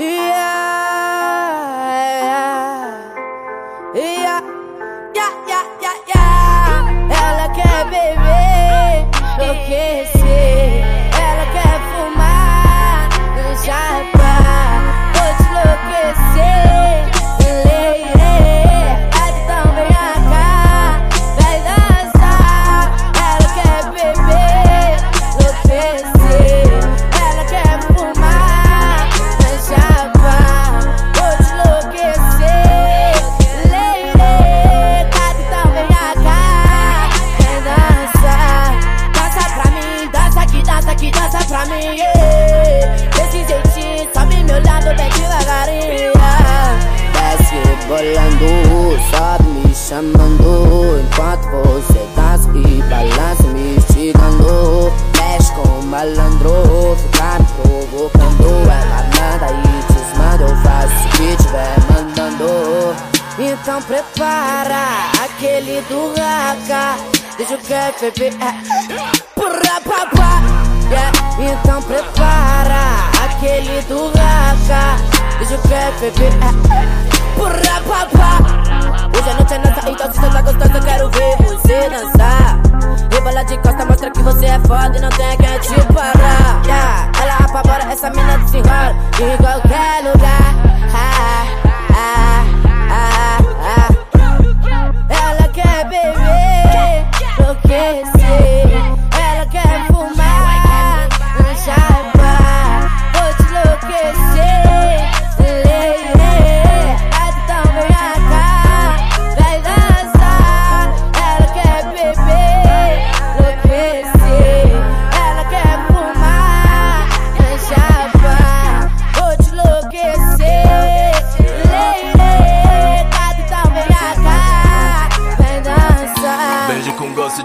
Yeah, yeah, yeah, yeah, yeah. Ela quer beber, enlouquecer. Yeah. Desse jeitinho, sobe me olhando bem devagarinho. Desce rebolando, sobe me chamando Enquanto você dança e balança me instigando Mexe com o malandro, fica me provocando Ela manda e desmanda, eu faço o que tiver mandando Então prepara aquele do raca. Deixa o que Porra, papá. Yeah. Então prepara aquele do raca. Deixa o que Porra, papá. Hoje a noite é nossa, então se você tá gostosa, quero ver você dançar. Rebola de costa, mostra que você é foda e não tem quem te parar. Yeah. Ela apavora, essa mina desenrola em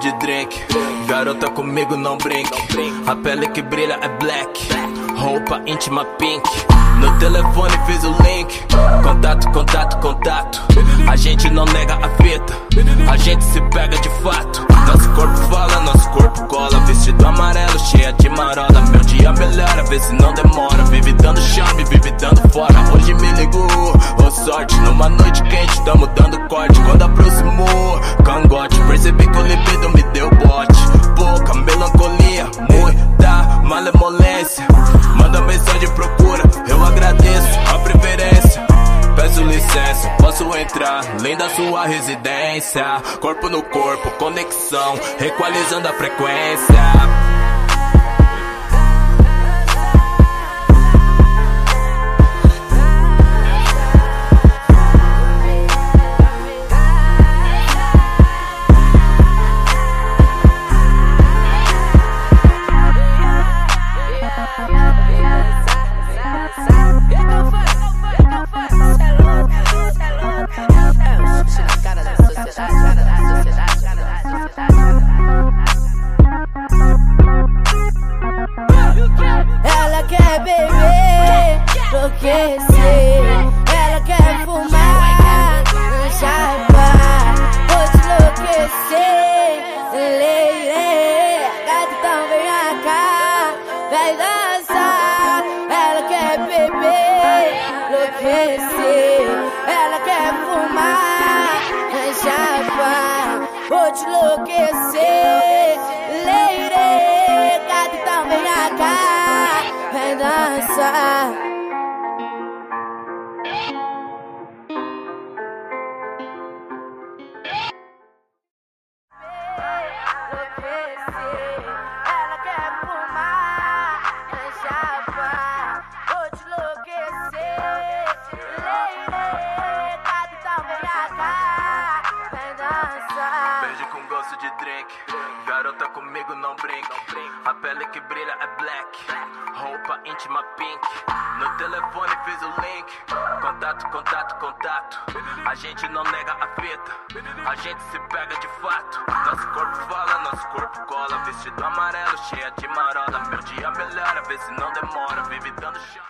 de drink. Garota comigo não brinque. A pele que brilha é black. Roupa íntima pink. No telefone fiz o link. Contato, contato, contato. A gente não nega a fita. A gente se pega de fato. Nosso corpo fala, nosso corpo cola. Vestido amarelo, cheia de marola. Meu dia melhora, vê se não demora. Vive dando charme, vive dando fora. Posso entrar? Linda sua residência. Corpo no corpo, conexão, equalizando a frequência. Vai dançar. Ela quer beber, enlouquecer. Ela quer fumar, chapa. Vou te enlouquecer, leire. Então vem cá, vem dançar. Drink. Garota comigo não brinque. A pele que brilha é black. Roupa íntima pink. No telefone fiz o link. Contato, contato, contato. A gente não nega a fita. A gente se pega de fato. Nosso corpo fala, nosso corpo cola. Vestido amarelo, cheia de marola. Meu dia melhora, vê se não demora. Vive dando chão.